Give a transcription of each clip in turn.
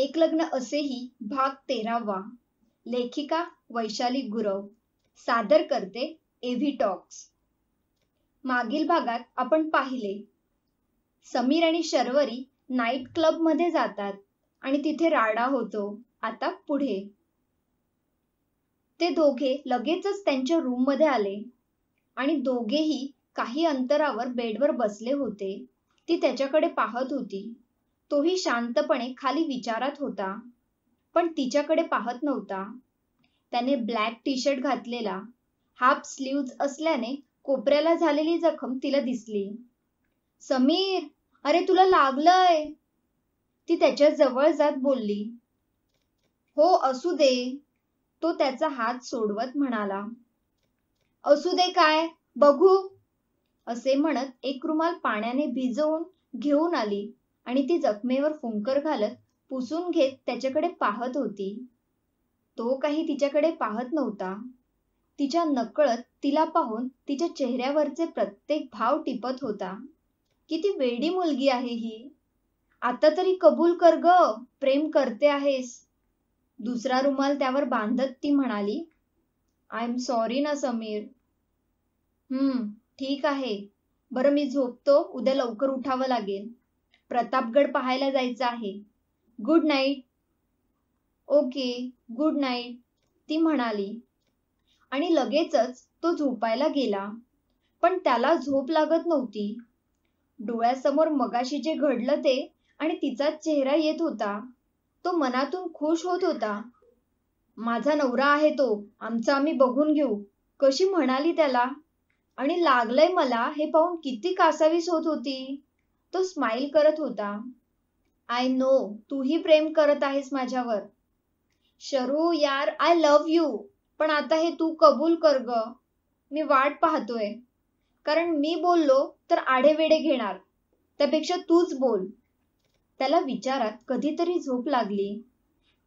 एक लग्न असेही भाग तेरावा. लेखिका वैशाली गुरव. सादर करते एव्ही टॉक्स मागील भागात आपण पाहिले. समीर आणि शर्वरी नाईट क्लबमध्ये जातात आणि तिथे राडा होतो. आता पुढे. ते दोघे लगेचच त्यांच्या रूममध्ये आले आणि दोघेही काही अंतरावर बेडवर बसले होते. ती त्याच्याकडे पाहत होती. तोही शांतपणे खाली विचारात होता. पण तिच्याकडे पाहत नव्हता. त्याने ब्लॅक टी शर्ट घातलेला हाफ स्लीव्ज असल्याने कोपऱ्याला झालेली जखम तिला दिसली. समीर अरे तुला लागलंय. ती त्याच्याजवळ जात बोलली. हो असू दे. तो त्याचा हात सोडवत म्हणाला. असू दे काय बघू. असे म्हणत एक रुमाल पाण्याने भिजवून घेऊन आली. आणि ती जखमेवर फुंकर घालत पुसून घेत त्याच्याकडे पाहत होती. तो काही तिच्याकडे पाहत नव्हता. तिच्या नकळत तिला पाहून तिच्या चेहऱ्यावरचे प्रत्येक भाव टिपत होता. किती वेडी मुलगी आहे ही. आता तरी कबूल कर ग प्रेम करते आहेस. दुसरा रुमाल त्यावर बांधत ती म्हणाली आय एम सॉरी ना समीर. हम्म ठीक आहे. बरं मी झोपतो उद्या लवकर उठावं लागेल. प्रतापगड पाहायला जायचं आहे. Good night okay good night ती म्हणाली. आणि लगेचच तो झोपायला गेला. पण त्याला झोप लागत नव्हती. डोळ्यासमोर मगाशी जे घडलं ते आणि तिचाच चेहरा येत होता तो मनातून खुश होत होता. माझा नवरा आहे तो आमचा आम्ही बघून घेऊ कशी म्हणाली त्याला. आणि लागलंय मला हे पाहून किती कासावीस होत होती. तो स्माइल करत होता. आय नो तूही प्रेम करत आहेस माझ्यावर. शरू यार आय लव यू पण आता हे तू कबूल कर ग. मी वाट पाहतोय. कारण मी बोललो तर आढेवेडे घेणार. त्यापेक्षा तूच बोल. त्याला विचारात कधीतरी झोप लागली.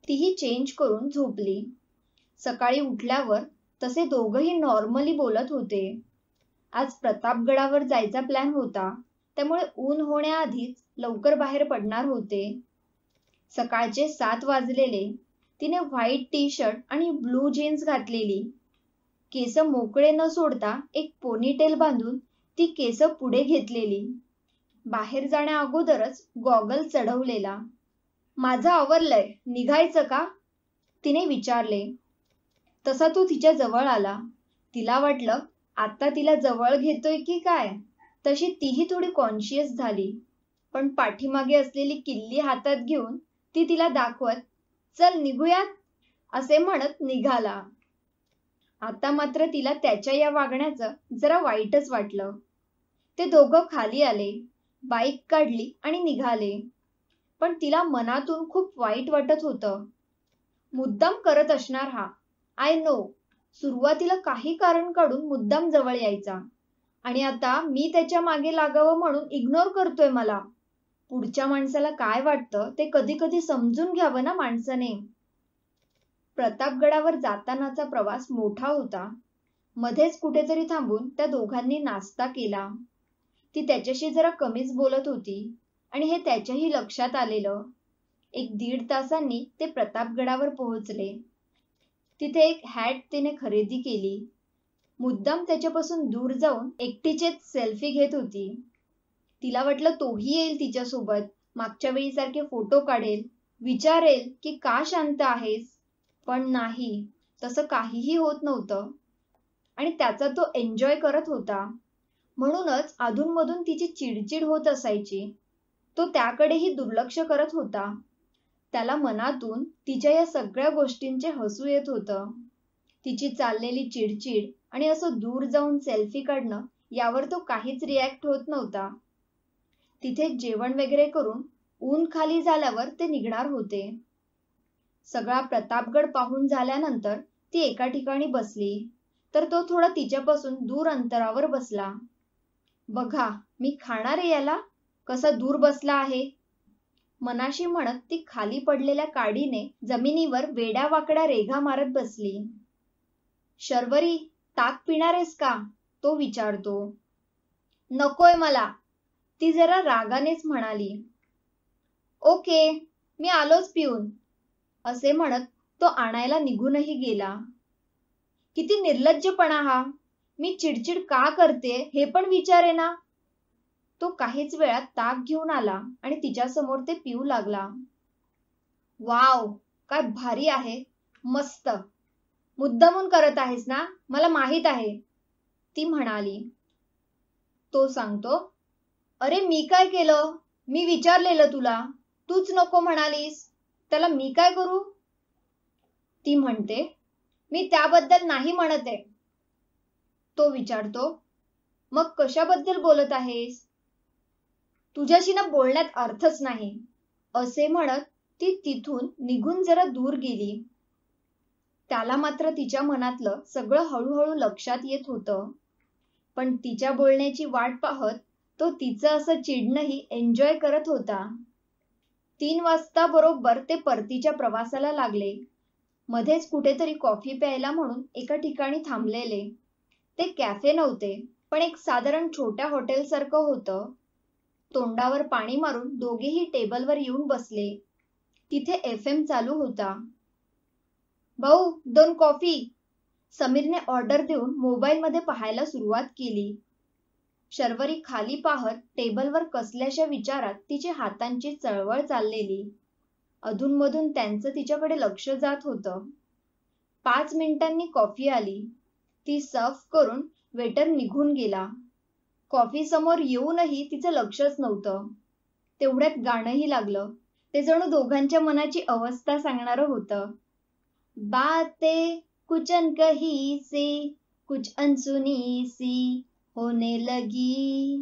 तीही चेंज करून झोपली. सकाळी उठल्यावर तसे दोघही नॉर्मली बोलत होते. आज प्रतापगडावर जायचा प्लॅन होता. त्यामुळे ऊन होण्याआधीच लवकर बाहेर पडणार होते. सकाळचे सात वाजलेले तिने व्हाईट टी शर्ट आणि ब्लू जीन्स घातलेली. केस मोकळे न सोडता एक पोनीटेल बांधून ती केस पुढे घेतलेली. बाहेर जाण्या अगोदरच गॉगल चढवलेला. माझं आवरलंय निघायचं का? तिने विचारले. तसा तो तिच्या जवळ आला. तिला वाटलं आता तिला जवळ घेतोय की काय? तशी तीही थोडी कॉन्शियस झाली. पण पाठीमागे असलेली किल्ली हातात घेऊन ती तिला दाखवत चल निघूयात असे म्हणत निघाला. आता मात्र तिला त्याच्या या वागण्याचं जरा वाईटच वाटलं. ते दोघं खाली आले बाईक काढली आणि निघाले. पण तिला मनातून खूप वाईट वाटत होतं. मुद्दाम करत असणार हा. I know. सुरुवातीला काही कारण काढून मुद्दाम जवळ यायचा. आणि आता मी त्याच्यामागे लागावं म्हणून इग्नोर करतोय मला. पुढच्या माणसाला काय वाटतं ते कधी कधी समजून घ्यावं ना माणसाने. प्रतापगडावर जातानाचा प्रवास मोठा होता. मध्येच कुठेतरी थांबून त्या दोघांनी नाश्ता केला. ती त्याच्याशी जरा कमीच बोलत होती आणि हे त्याच्याही लक्षात आलेलं. एक दीड तासांनी ते प्रतापगडावर पोहोचले. तिथे एक हॅट तिने खरेदी केली. मुद्दाम त्याच्यापासून दूर जाऊन एकटीचेच सेल्फी घेत होती. तिला वाटलं तोही येईल तिच्यासोबत. मागच्या वेळी सारखे फोटो काढेल. विचारेल की का शांत आहेस? पण नाही. तसं काहीही होत नव्हतं. आणि त्याचा तो एन्जॉय करत होता. म्हणूनच अधूनमधून तिची चिडचिड होत असायची. तो त्याकडेही दुर्लक्ष करत होता. त्याला मनातून तिच्या या सगळ्या गोष्टींचे हसू येत होतं. तिची चाललेली चिडचिड आणि असं दूर जाऊन सेल्फी काढणं यावर तो काहीच रिॲक्ट होत नव्हता. तिथे जेवण वगैरे करून ऊन खाली झाल्यावर ते निघणार होते. सगळा प्रतापगड पाहून झाल्यानंतर ती एका ठिकाणी बसली. तर तो थोडा तिच्यापासून दूर अंतरावर बसला. बघा मी खाणार आहे याला? कसा दूर बसला आहे? मनाशी म्हणत ती खाली पडलेल्या काडीने जमिनीवर वेड्या वाकड्या रेघा मारत बसली. शर्वरी ताक पिणारेस का? तो विचारतो. नकोय मला. ती जरा रागानेच म्हणाली. ओके मी आलोच पिऊन. असे म्हणत तो आणायला निघूनही गेला. किती निर्लज्जपणा हा. मी चिडचिड का करते हे पण विचारे ना तो काहीच वेळात ताक घेऊन आला आणि तिच्या समोर ते पिऊ लागला. वाव काय भारी आहे. मस्त. मुद्दामून करत आहेस ना? मला माहीत आहे. ती म्हणाली. तो सांगतो अरे मी काय केलं? मी विचारलेलं तुला. तूच नको म्हणालीस. त्याला मी काय करू? ती म्हणते मी त्याबद्दल नाही म्हणत आहे. तो विचारतो मग कशाबद्दल बोलत आहेस? तुझ्याशी ना बोलण्यात अर्थच नाही. असे म्हणत ती तिथून निघून जरा दूर गेली. त्याला मात्र तिच्या मनातलं सगळं हळूहळू लक्षात येत होतं. पण तिच्या बोलण्याची वाट पाहत तो तिचं असं चिडणंही एन्जॉय करत होता. तीन वाजता बरोबर ते परतीच्या प्रवासाला लागले. मध्येच कुठेतरी कॉफी प्यायला म्हणून एका ठिकाणी थांबलेले. ते कॅफे नव्हते पण एक साधारण छोट्या हॉटेल सारखं होतं. तोंडावर पाणी मारून दोघेही टेबलवर येऊन बसले. तिथे एफ एम चालू होता. भाऊ दोन कॉफी. समीरने ऑर्डर देऊन मोबाईल मध्ये पाहायला सुरुवात केली. शर्वरी खाली पाहत टेबलवर कसल्याशा विचारात तिची हातांची चळवळ चाललेली. अधूनमधून त्यांचं तिच्याकडे लक्ष जात होतं. पाच मिनिटांनी कॉफी आली. ती सर्व करून वेटर निघून गेला. कॉफी समोर येऊनही तिचं लक्षच नव्हतं. तेवढ्यात गाणंही लागलं. ते जणू दोघांच्या मनाची अवस्था सांगणारं होतं. बातें कुछ कही से कुछ अनसुनी सी होने लगी।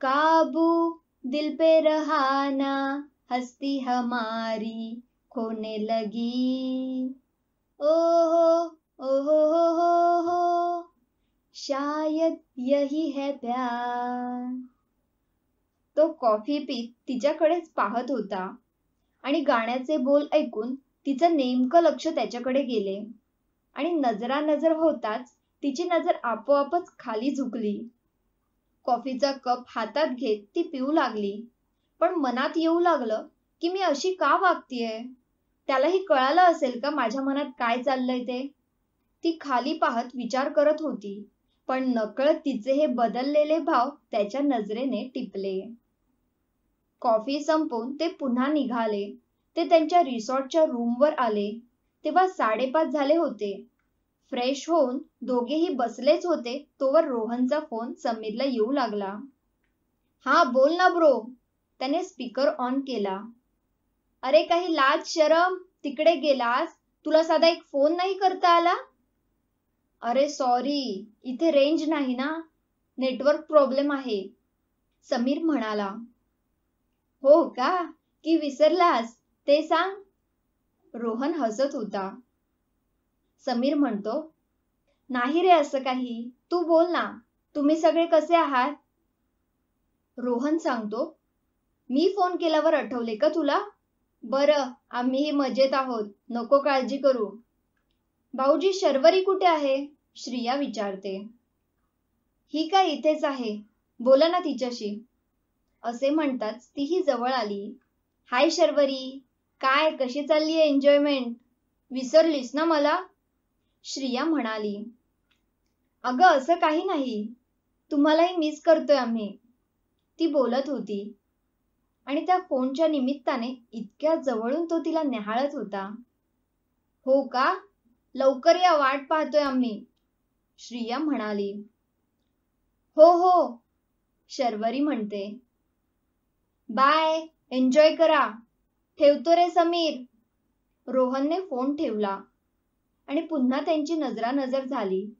काबू दिल पे रहाना हस्ती हमारी खोने लगी। ओहो ओहो हो हो हो शायद यही है प्यार। तो कॉफी पीत तिच्याकडेच पाहत होता आणि गाण्याचे बोल ऐकून तिचं नेमकं लक्ष त्याच्याकडे गेले. आणि नजरा नजर होताच तिची नजर आपोआपच खाली झुकली. कॉफीचा कप हातात घेत ती पिऊ लागली. पण मनात येऊ लागलं की मी अशी का वागतीये? त्यालाही कळालं असेल का माझ्या मनात काय चाललंय ते? ती खाली पाहत विचार करत होती पण नकळत तिचे हे बदललेले भाव त्याच्या नजरेने टिपले. कॉफी संपवून ते पुन्हा निघाले. ते त्यांच्या रिसॉर्टच्या रूमवर आले. तेव्हा साडेपाच झाले होते. फ्रेश होऊन दोघेही बसलेच होते. तोवर रोहनचा फोन समीरला येऊ लागला. हा बोल ना ब्रो त्याने स्पीकर ऑन केला. अरे काही लाज शरम? तिकडे गेलास? तुला साधा एक फोन नाही करता आला? अरे सॉरी इथे रेंज नाही ना. नेटवर्क प्रॉब्लेम आहे. समीर म्हणाला. हो का? की विसरलास? ते सांग. रोहन हसत होता. समीर म्हणतो नाही रे असं काही. तू बोल ना. तुम्ही सगळे कसे आहात? रोहन सांगतो मी फोन केल्यावर आठवले का तुला? बरं आम्हीही मजेत आहोत. नको काळजी करू. भाऊजी शर्वरी कुठे आहे? श्रिया विचारते. ही काय इथेच आहे. बोला ना तिच्याशी. असे म्हणताच तीही जवळ आली. हाय शर्वरी. काय कशी चालली एन्जॉयमेंट विसरलीस ना मला? श्रिया म्हणाली. अगं असं काही नाही. तुम्हालाही मिस करतोय आम्ही. ती बोलत होती. आणि त्या फोनच्या निमित्ताने इतक्या जवळून तो तिला न्याहाळत होता. हो का? लवकर या वाट पाहतोय आम्ही. श्रिया म्हणाली. हो हो शर्वरी म्हणते. बाय एन्जॉय करा. ठेवतो रे समीर. रोहनने फोन ठेवला आणि पुन्हा त्यांची नजरानजर झाली.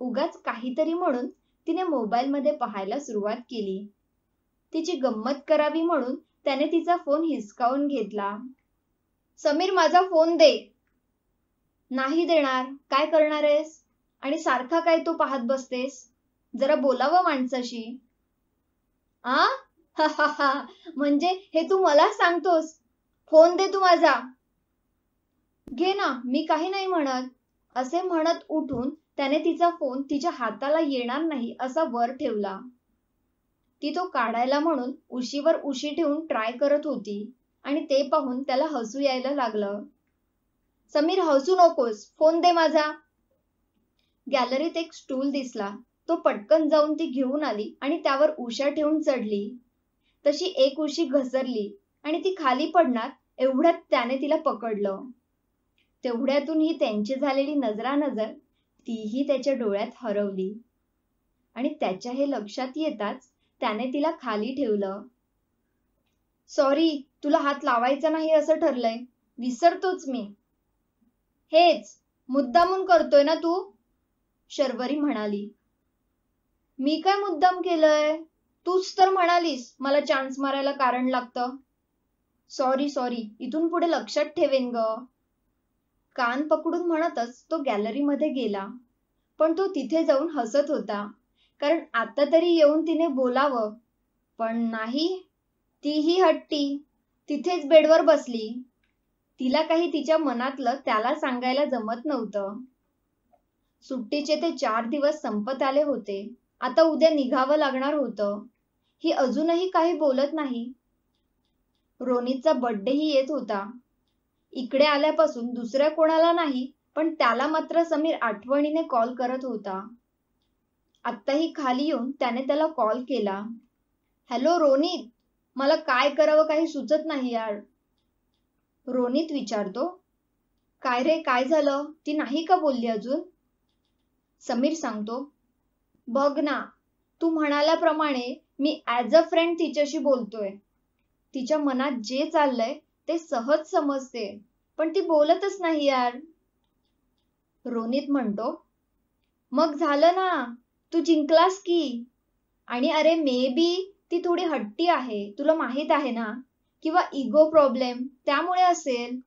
उगाच काहीतरी म्हणून तिने मोबाईलमध्ये पाहायला सुरुवात केली. तिची गंमत करावी म्हणून त्याने तिचा फोन हिसकावून घेतला. समीर माझा फोन दे. नाही देणार. काय करणार आहेस? आणि सारखा काय तू पाहत बसतेस? जरा बोलावं माणसाशी. आ? म्हणजे हे तू मला सांगतोस. फोन दे तू माझा. घे ना मी काही नाही म्हणत. असे म्हणत उठून त्याने तिचा फोन तिच्या हाताला येणार नाही असा वर ठेवला. ती तो काढायला म्हणून उशीवर उशी ठेवून ट्राय करत होती आणि ते पाहून त्याला हसू यायला लागलं. समीर हसू नकोस. फोन दे माझा. गॅलरीत एक स्टूल दिसला. तो पटकन जाऊन ती घेऊन आली आणि त्यावर उशा ठेवून चढली. तशी एक उशी घसरली आणि ती खाली पडणार एवढ्यात त्याने तिला पकडलं. तेवढ्यातून ही त्यांची झालेली नजरानजर तीही त्याच्या डोळ्यात हरवली. आणि त्याच्या हे लक्षात येताच त्याने तिला खाली ठेवलं. सॉरी तुला हात लावायचा नाही असं ठरलंय. विसरतोच मी. हेच मुद्दामून करतोय ना तू? शर्वरी म्हणाली. मी काय मुद्दाम केलंय? तूच तर म्हणालीस मला चान्स मारायला कारण लागतं. सॉरी सॉरी इथून पुढे लक्षात ठेवेन ग. कान पकडून म्हणतच तो गॅलरीमध्ये गेला. पण तो तिथे जाऊन हसत होता. कारण आता तरी येऊन तिने बोलावं. पण नाही तीही हट्टी. तिथेच बेडवर बसली. तिला काही तिच्या मनातलं त्याला सांगायला जमत नव्हतं. सुट्टीचे ते चार दिवस संपत आले होते. आता उद्या निघावं लागणार होतं. ही अजूनही काही बोलत नाही. रोनितचा बर्थडेही येत होता. इकडे आल्यापासून दुसऱ्या कोणाला नाही पण त्याला मात्र समीर आठवणीने कॉल करत होता. आत्ताही खाली येऊन त्याने त्याला कॉल केला. हॅलो रोनित. मला काय करावं काही सुचत नाही यार. रोनित विचारतो. काय रे काय झालं? ती नाही का बोलली अजून? समीर सांगतो. बघ ना तू म्हणाल्याप्रमाणे मी ऍज अ फ्रेंड तिच्याशी बोलतोय. तिच्या मनात जे चाललंय ते सहज समजते. पण ती बोलतच नाही यार. रोनित म्हणतो मग झालं ना? तू जिंकलास की? आणि अरे मे बी ती थोडी हट्टी आहे. तुला माहीत आहे ना? किंवा इगो प्रॉब्लेम त्यामुळे असेल.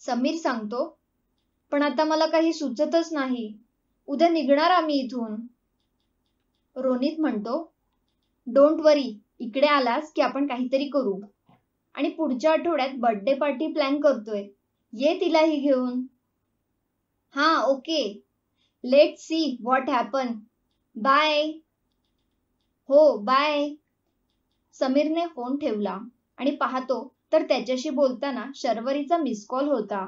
समीर सांगतो पण आता मला काही सुचतच नाही. उद्या निघणार आम्ही इथून. रोनित म्हणतो डोंट वरी इकडे आलास की आपण काहीतरी करू. आणि पुढच्या आठवड्यात बर्थडे पार्टी प्लॅन करतोय. ये तिलाही घेऊन. हा okay let see what happen bye हो बाय समीरने फोन ठेवला आणि पाहतो तर त्याच्याशी बोलताना शर्वरीचा मिस कॉल होता.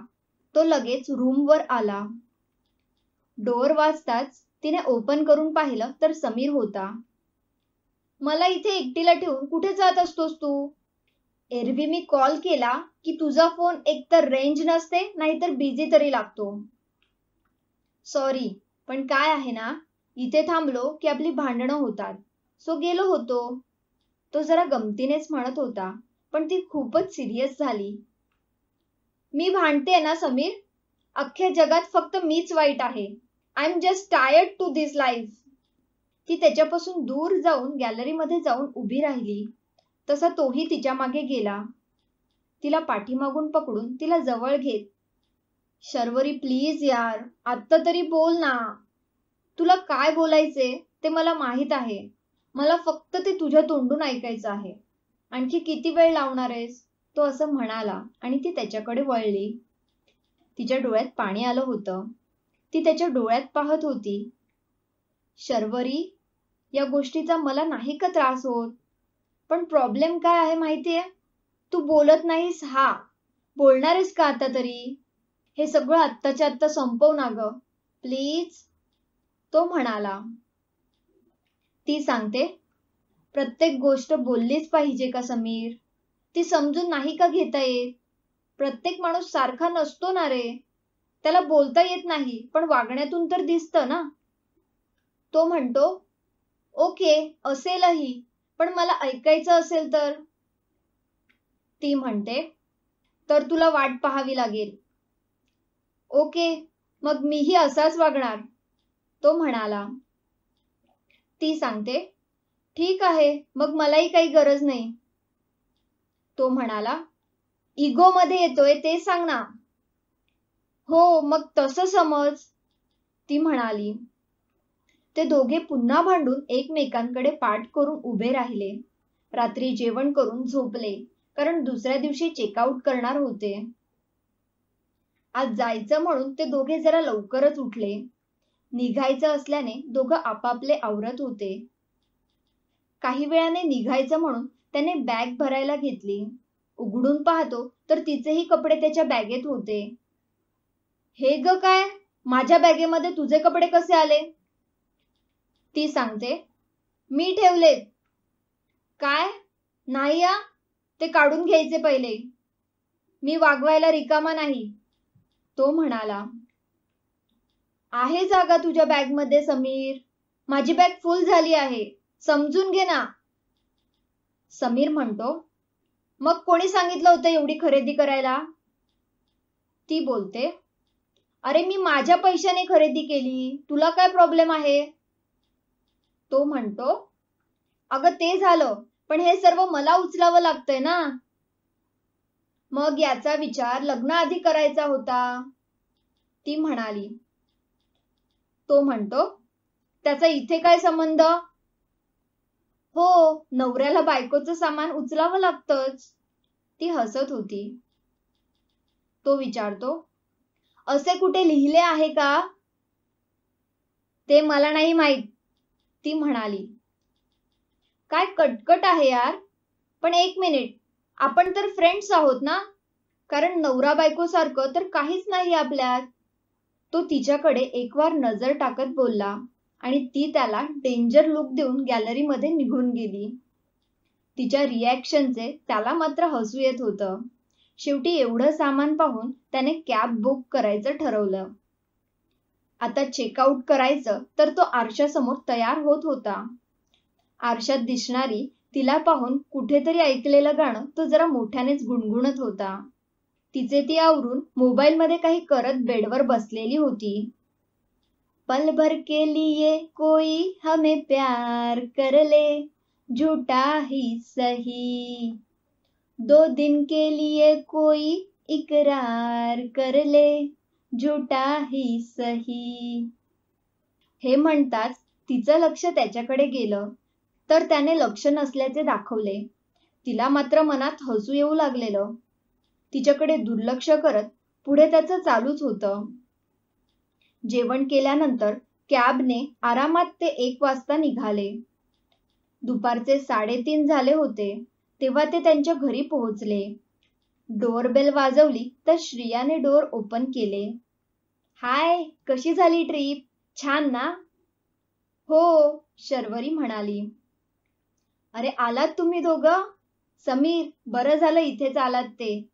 तो लगेच रूमवर आला. डोअर वाजताच तिने ओपन करून पाहिलं तर समीर होता. मला इथे एकटीला ठेवून कुठे जात असतोस तू? एरवी मी कॉल केला की तुझा फोन एकतर रेंज नसते नाहीतर बिझी तरी लागतो. सॉरी पण काय आहे ना? इथे थांबलो की आपली भांडणं होतात. सो गेलो होतो. तो जरा गमतीनेच म्हणत होता पण ती खूपच सिरियस झाली. मी भांडते ना समीर? अख्ख्या जगात फक्त मीच वाईट आहे. I am just tired to this life ती त्याच्यापासून दूर जाऊन गॅलरीमध्ये जाऊन उभी राहिली. तसा तोही तिच्यामागे गेला. तिला पाठीमागून पकडून तिला जवळ घेत. शर्वरी प्लीज यार आत्ता तरी बोल ना. तुला काय बोलायचे ते मला माहीत आहे. मला फक्त ते तुझ्या तोंडून ऐकायचं आहे. आणखी किती वेळ लावणार आहेस? तो असं म्हणाला आणि ती त्याच्याकडे वळली. तिच्या डोळ्यात पाणी आलं होतं. ती त्याच्या डोळ्यात पाहत होती. शर्वरी या गोष्टीचा मला नाही का त्रास होत. पण प्रॉब्लेम काय आहे माहितीये? तू बोलत नाहीस हा. बोलणार आहेस का आता तरी? हे सगळं आत्ताच्या आत्ता संपव ना ग. प्लीज तो म्हणाला. ती सांगते प्रत्येक गोष्ट बोललीच पाहिजे का समीर? ती समजून नाही का घेता येत? प्रत्येक माणूस सारखा नसतो ना रे. त्याला बोलता येत नाही पण वागण्यातून तर दिसतं ना. तो म्हणतो ओके असेलही. पण मला ऐकायचं असेल तर? ती म्हणते तर तुला वाट पाहावी लागेल. ओके मग मीही असाच वागणार. तो म्हणाला. ती सांगते ठीक आहे मग मलाही काही गरज नाही. तो म्हणाला इगो मध्ये येतोय ते सांग ना. हो मग तसं समज. ती म्हणाली. ते दोघे पुन्हा भांडून एकमेकांकडे पाठ करून उभे राहिले. रात्री जेवण करून झोपले कारण दुसऱ्या दिवशी चेकआउट करणार होते. आज जायचं म्हणून ते दोघे जरा लवकरच उठले. निघायचं असल्याने दोघं आपापले आवरत होते. काही वेळाने निघायचं म्हणून त्याने बॅग भरायला घेतली. उघडून पाहतो तर तिचेही कपडे त्याच्या बॅगेत होते. हे ग काय? माझ्या बॅगेमध्ये तुझे कपडे कसे आले? ती सांगते मी ठेवलेत. काय? नाही या ते काढून घ्यायचे पहिले. मी वागवायला रिकामा नाही. तो म्हणाला आहे जागा तुझ्या बॅगमध्ये समीर. माझी बॅग फुल झाली आहे. समजून घे ना. समीर म्हणतो मग कोणी सांगितलं होतं एवढी खरेदी करायला? ती बोलते अरे मी माझ्या पैशाने खरेदी केली. तुला काय प्रॉब्लेम आहे? तो म्हणतो अगं ते झालं पण हे सर्व मला उचलावं लागतंय ना. मग याचा विचार लग्नाआधी करायचा होता. ती म्हणाली. तो म्हणतो त्याचा इथे काय संबंध? हो नवऱ्याला बायकोचं सामान उचलावं लागतंच. ती हसत होती. तो विचारतो असे कुठे लिहिले आहे का? ते मला नाही माहीत. ती म्हणाली काय कटकट आहे यार. पण एक मिनिट. आपण तर फ्रेंड्स आहोत ना? कारण नवरा बायकोसारखं तर काहीच नाही आपल्यात. तो तिच्याकडे एक वार नजर टाकत बोलला आणि ती त्याला डेंजर लुक देऊन गॅलरीमध्ये निघून गेली. तिच्या रिॲक्शनचे त्याला मात्र हसू येत होतं. शेवटी एवढं सामान पाहून त्याने कॅब बुक करायचं ठरवलं. आता चेकआउट करायचं तर तो आरशासमोर तयार होत होता. आरशात दिसणारी तिला पाहून कुठेतरी ऐकलेलं गाणं तो जरा मोठ्यानेच गुणगुणत होता. तिचे ती आवरून मोबाईलमध्ये काही करत बेडवर बसलेली होती. पल भर के लिए कोई हमें प्यार कर ले झूठा ही सही. दो दिन के लिए कोई इकरार कर ले झुटा ही सही. हे म्हणताच तिचं लक्ष त्याच्याकडे गेलं तर त्याने लक्ष नसल्याचे दाखवले. तिला मात्र मनात हसू येऊ लागलेलं. तिच्याकडे दुर्लक्ष करत पुढे त्याचं चालूच होतं. जेवण केल्यानंतर कॅबने आरामात ते एक वाजता निघाले. दुपारचे साडेतीन झाले होते तेव्हा ते त्यांच्या घरी पोहोचले. डोअरबेल वाजवली तर श्रियाने डोअर ओपन केले. हाय कशी झाली ट्रीप? छान ना? हो शर्वरी म्हणाली. अरे आलात तुम्ही दोघं? समीर बरं झालं इथेच आलात ते.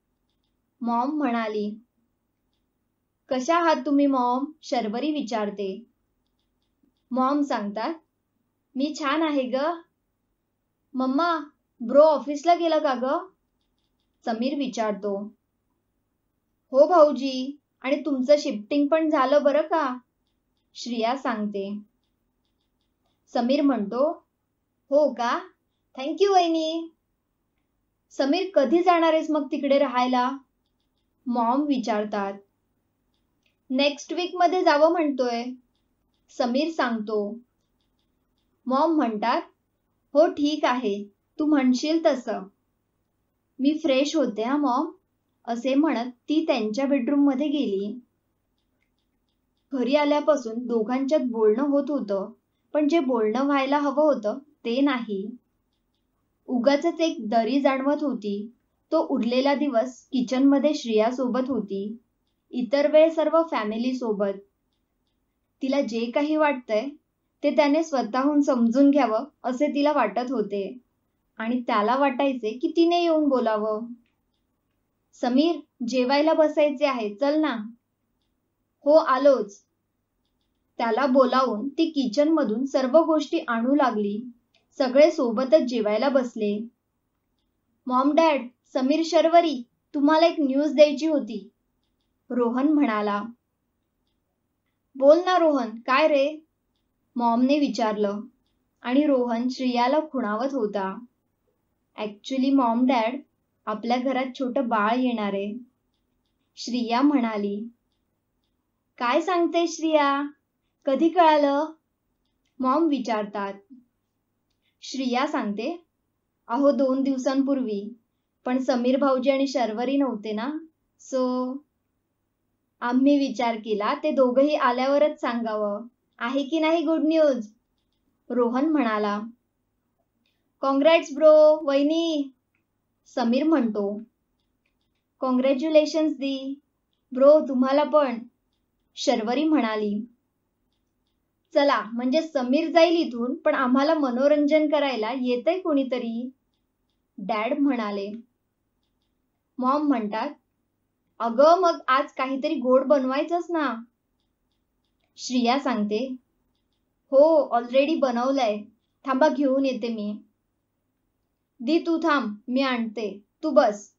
मॉम म्हणाली. कशा आहात तुम्ही मॉम? शर्वरी विचारते. मॉम सांगतात. मी छान आहे ग. मम्मा ब्रो ऑफिसला गेला का ग? समीर विचारतो. हो भाऊजी आणि तुमचं शिफ्टिंग पण झालं बरं का? श्रिया सांगते. समीर म्हणतो हो का? थँक्यू वहिनी. समीर कधी जाणार आहेस मग तिकडे राहायला? मॉम विचारतात. नेक्स्ट वीकमध्ये जावं म्हणतोय. समीर सांगतो. मॉम म्हणतात हो ठीक आहे तू म्हणशील तसं. मी फ्रेश होते हा मॉम असे म्हणत ती त्यांच्या बेडरूममध्ये गेली. घरी आल्यापासून दोघांच्यात बोलणं होत होतं पण जे बोलणं व्हायला हवं होतं ते नाही. उगाच एक दरी जाणवत होती. तो उरलेला दिवस किचनमध्ये श्रेया सोबत होती. इतर वेळ सर्व फॅमिली सोबत. तिला जे काही वाटतंय ते त्याने स्वतःहून समजून घ्यावं असे तिला वाटत होते. आणि त्याला वाटायचे की तिने येऊन बोलावं. समीर जेवायला बसायचे आहे चल ना. हो आलोच. त्याला बोलावून ती किचन मधून सर्व गोष्टी आणू लागली. सगळे सोबतच जेवायला बसले. मॉम डॅड समीर शर्वरी तुम्हाला एक न्यूज द्यायची होती. रोहन म्हणाला बोल ना रोहन काय रे? मॉमने विचारलं आणि रोहन श्रियाला खुणावत होता. ऍक्च्युली मॉम डॅड आपल्या घरात छोटं बाळ येणार आहे. श्रिया म्हणाली काय सांगते श्रिया? कधी कळालं? मॉम विचारतात. श्रिया सांगते अहो दोन दिवसांपूर्वी पण समीर भाऊजी आणि शर्वरी नव्हते ना? सो आम्ही विचार केला ते दोघही आल्यावरच सांगावं. आहे की नाही गुड न्यूज रोहन म्हणाला कॉंग्रॅट्स ब्रो वहिनी समीर म्हणतो. कॉंग्रॅच्युलेशन्स दी. ब्रो तुम्हाला पण. शर्वरी म्हणाली. चला म्हणजे समीर जाईल इथून पण आम्हाला मनोरंजन करायला येतंय कोणीतरी? डॅड म्हणाले. मॉम म्हणतात अगं मग आज काहीतरी गोड बनवायचंच ना. श्रिया सांगते हो ऑलरेडी बनवलंय. थांबा घेऊन येते मी. दी तू थांब मी आणते. तू बस.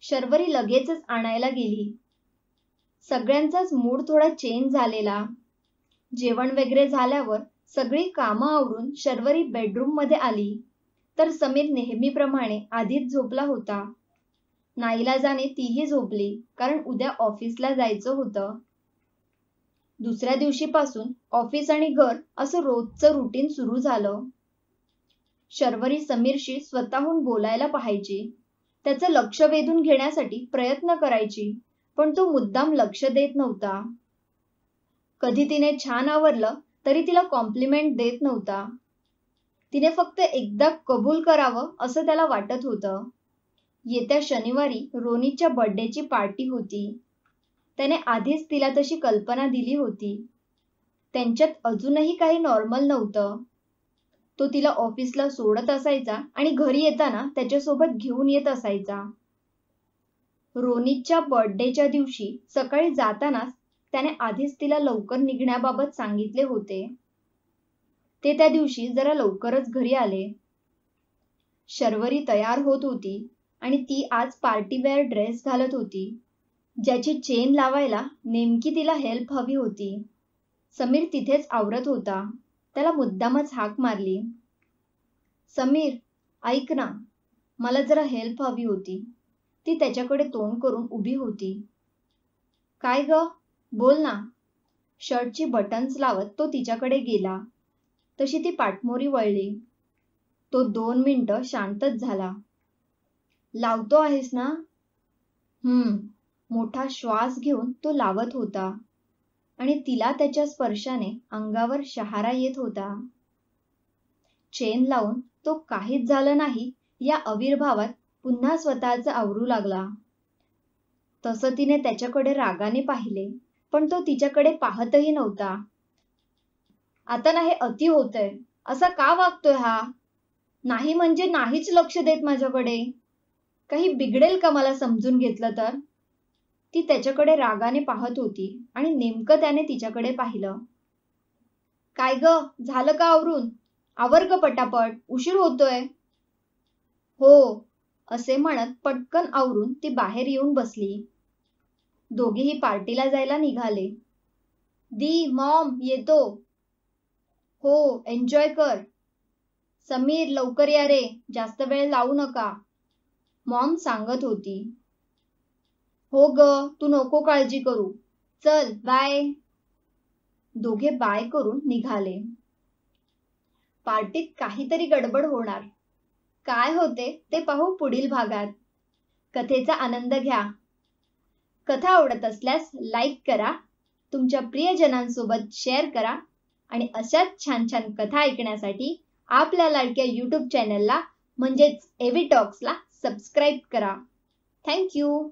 शर्वरी लगेचच आणायला गेली. सगळ्यांचाच मूड थोडा चेंज झालेला. जेवण वगैरे झाल्यावर सगळी कामं आवरून शर्वरी बेडरूममध्ये आली. तर समीर नेहमीप्रमाणे आधीच झोपला होता. नाईलाजाने तीही झोपली कारण उद्या ऑफिसला जायचं होतं. दुसऱ्या दिवशीपासून ऑफिस आणि घर असं रोजचं रुटीन सुरू झालं. शर्वरी समीरशी स्वतःहून बोलायला पाहायची. त्याचं लक्ष वेधून घेण्यासाठी प्रयत्न करायची पण तो मुद्दाम लक्ष देत नव्हता. कधी तिने छान आवरलं तरी तिला कॉम्प्लिमेंट देत नव्हता. तिने फक्त एकदा कबूल करावं असं त्याला वाटत होतं. येत्या शनिवारी रोनीच्या बर्थडेची पार्टी होती. त्याने आधीच तिला तशी कल्पना दिली होती. त्यांच्यात अजूनही काही नॉर्मल नव्हतं. तो तिला ऑफिसला सोडत असायचा आणि घरी येताना त्याच्यासोबत घेऊन येत असायचा. रोनितच्या बर्थडेच्या दिवशी सकाळी जातानाच त्याने आधीच तिला लवकर निघण्याबाबत सांगितले होते. ते त्या दिवशी जरा लवकरच घरी आले. शर्वरी तयार होत होती आणि ती आज पार्टीवेअर ड्रेस घालत होती. ज्याची चेन लावायला नेमकी तिला हेल्प हवी होती. समीर तिथेच आवरत होता. त्याला मुद्दामच हाक मारली. समीर ऐक ना मला जरा हेल्प हवी होती. ती त्याच्याकडे तोंड करून उभी होती. काय ग? बोल ना. शर्टची बटन्स लावत तो तिच्याकडे गेला. तशी ती पाठमोरी वळली. तो दोन मिनिट शांतच झाला. लावतो आहेस ना? हम्म. मोठा श्वास घेऊन तो लावत होता. आणि तिला त्याच्या स्पर्शाने अंगावर शहारा येत होता. चेन लावून तो काहीच झालं नाही या आविर्भावात पुन्हा स्वतःच आवरू लागला. तसं तिने त्याच्याकडे रागाने पाहिले पण तो तिच्याकडे पाहतही नव्हता. आता ना हे अति होतंय. असा का वागतोय हा? नाही म्हणजे नाहीच लक्ष देत माझ्याकडे. काही बिघडेल का मला समजून घेतलं तर? ती त्याच्याकडे रागाने पाहत होती आणि नेमकं त्याने तिच्याकडे पाहिलं. काय ग? झालं का आवरून? आवर ग पटापट. उशीर होतोय. हो असे म्हणत पटकन आवरून ती बाहेर येऊन बसली. दोघेही पार्टीला जायला निघाले. दी मॉम येतो. हो एन्जॉय कर. समीर लवकर या रे. जास्त वेळ लावू नका. मॉम सांगत होती. हो ग तू नको काळजी करू. चल बाय दोघे बाय करून निघाले. पार्टीत काहीतरी गडबड होणार. काय होते ते पाहू पुढील भागात. कथेचा आनंद घ्या. कथा आवडत असल्यास लाईक करा. तुमच्या प्रियजनांसोबत शेअर करा. आणि अशाच छान छान कथा ऐकण्यासाठी आपल्या लाडक्या यूट्यूब चॅनलला म्हणजेच एव्ही टॉक्सला सबस्क्राईब करा. थँक्यू